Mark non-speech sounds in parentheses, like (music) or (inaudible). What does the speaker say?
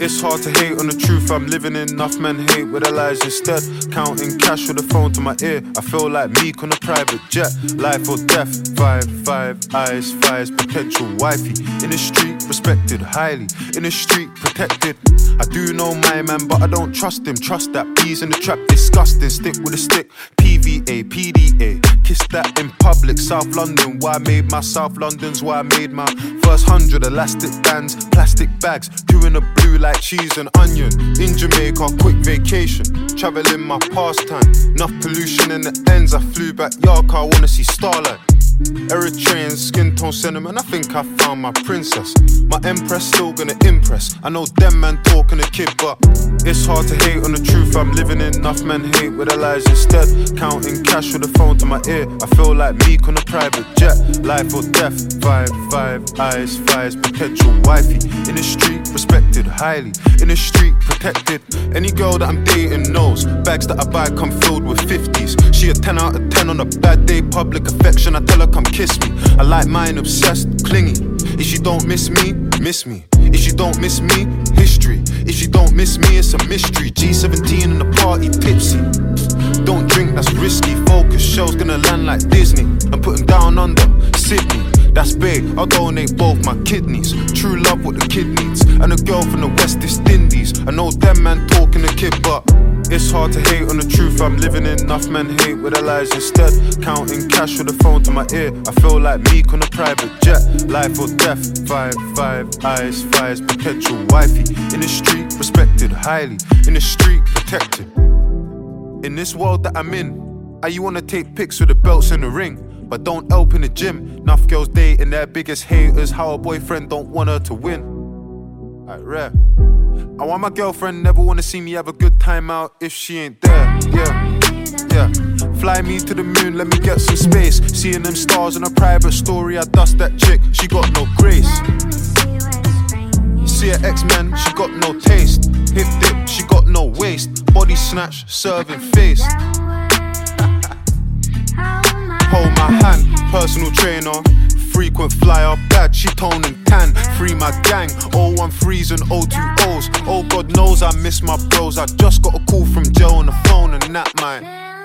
It's hard to hate on the truth I'm living in. Enough men hate with their lies instead. Counting cash with a phone to my ear. I feel like Meek on a private jet. Life or death. Five, five eyes, fives, potential wifey. In the street, respected highly. In the street, protected. I do know my man, but I don't trust him. Trust that bees in the trap, disgusting. Stick with a stick. PVA, PDA. Kiss that in public. South London, why I made my South London's why I made my first hundred elastic bands, plastic bags, two in the blue like cheese and onion. In Jamaica, quick vacation, traveling my pastime. Enough pollution in the ends, I flew back Yark, I wanna see starlight. Eritrean skin tone cinnamon, I think I found my princess. My empress still gonna impress. I know them man talking a kid, but it's hard to hate on the truth I'm living in. Enough men hate with their lies instead. Counting cash with a phone to my ear. I feel like Meek on a private jet. Life or death, five, five eyes, fives, potential wifey. In the street, respected highly. In the street, protected. Any girl that I'm dating knows. Bags that I buy come filled with 50s. She a 10 out of 10 on a bad day, public affection. I tell her come kiss me. I like mine obsessed, clingy. If you don't miss me, miss me. If you don't miss me, history. If you don't miss me, it's a mystery. G17 in the party, tipsy. Don't drink, that's risky. Focus, show's gonna land like Disney. I'm putting down under Sydney. That's big, I'll donate both my kidneys. True love, what the kid needs. And a girl from the West Indies. I know them man talking a kid, but it's hard to hate on the truth I'm living in. Enough men hate with their lies instead. Counting cash with a phone to my ear. I feel like Meek on a private jet. Life or death. Five, five eyes, fives, perpetual wifey. In the street, respected highly. In the street, protected. In this world that I'm in, I you wanna take pics with the belts in the ring. But don't help in the gym. Enough girls dating their biggest haters. How a boyfriend don't want her to win. Alright, rare. I want my girlfriend never wanna see me have a good time out if she ain't there. Yeah, yeah. Fly me to the moon, let me get some space. Seeing them stars in a private story, I dust that chick. She got no grace. See her X-Men, she got no taste. Hip dip, she got no waist. Body snatch, serving face. (laughs) Hold my hand, personal trainer. Frequent flyer, bad, she tone and tan. Free my gang, 013s and 020s. Oh, God knows I miss my bros. I just got a call from Joe on the phone, and that man.